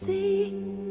See